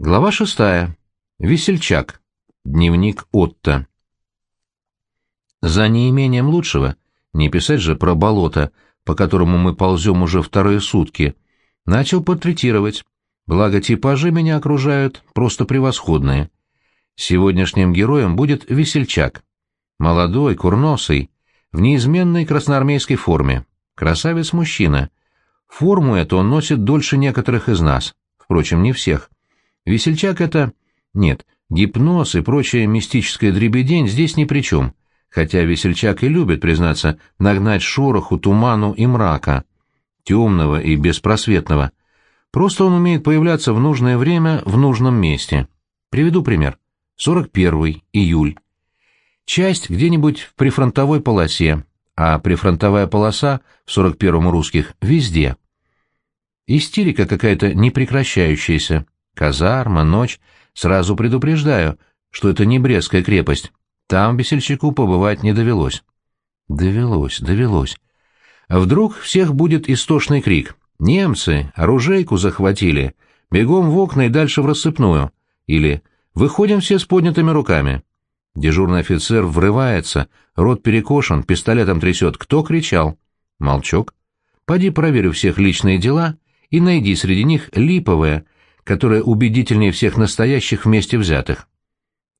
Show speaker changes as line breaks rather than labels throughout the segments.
Глава шестая. Весельчак. Дневник Отто. За неимением лучшего, не писать же про болото, по которому мы ползем уже вторые сутки, начал портретировать, благо типажи меня окружают просто превосходные. Сегодняшним героем будет Весельчак. Молодой, курносый, в неизменной красноармейской форме. Красавец-мужчина. Форму эту он носит дольше некоторых из нас. Впрочем, не всех. Весельчак это... Нет, гипноз и прочая мистическая дребедень здесь ни при чем, хотя весельчак и любит, признаться, нагнать шороху, туману и мрака, темного и беспросветного. Просто он умеет появляться в нужное время в нужном месте. Приведу пример. 41 июль. Часть где-нибудь в прифронтовой полосе, а прифронтовая полоса в 41-м русских везде. Истерика какая-то непрекращающаяся. Казарма, ночь. Сразу предупреждаю, что это не Брестская крепость. Там весельчаку побывать не довелось. Довелось, довелось. А вдруг всех будет истошный крик. «Немцы! Оружейку захватили! Бегом в окна и дальше в рассыпную!» Или «Выходим все с поднятыми руками!» Дежурный офицер врывается, рот перекошен, пистолетом трясет. Кто кричал? Молчок. Поди проверю всех личные дела и найди среди них липовое, которая убедительнее всех настоящих вместе взятых.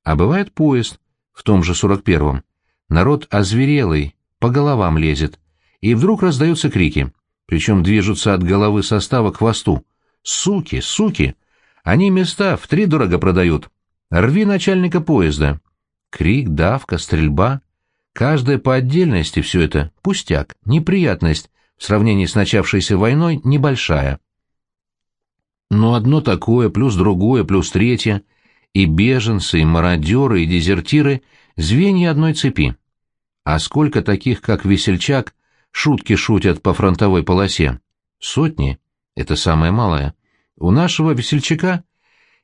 А бывает поезд, в том же 41-м. Народ озверелый, по головам лезет. И вдруг раздаются крики, причем движутся от головы состава к хвосту. «Суки, суки! Они места в три дорого продают. Рви начальника поезда!» Крик, давка, стрельба. Каждая по отдельности все это — пустяк, неприятность, в сравнении с начавшейся войной небольшая. Но одно такое, плюс другое, плюс третье, и беженцы, и мародеры, и дезертиры — звенья одной цепи. А сколько таких, как Весельчак, шутки шутят по фронтовой полосе? Сотни. Это самое малое. У нашего Весельчака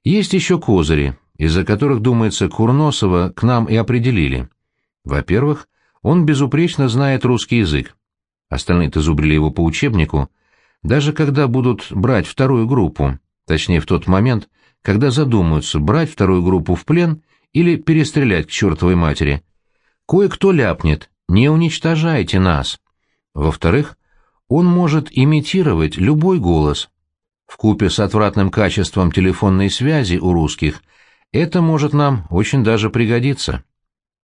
есть еще козыри, из-за которых, думается, Курносова к нам и определили. Во-первых, он безупречно знает русский язык. Остальные-то зубрили его по учебнику — даже когда будут брать вторую группу, точнее в тот момент, когда задумаются брать вторую группу в плен или перестрелять к чертовой матери. Кое-кто ляпнет «не уничтожайте нас». Во-вторых, он может имитировать любой голос. В купе с отвратным качеством телефонной связи у русских это может нам очень даже пригодиться.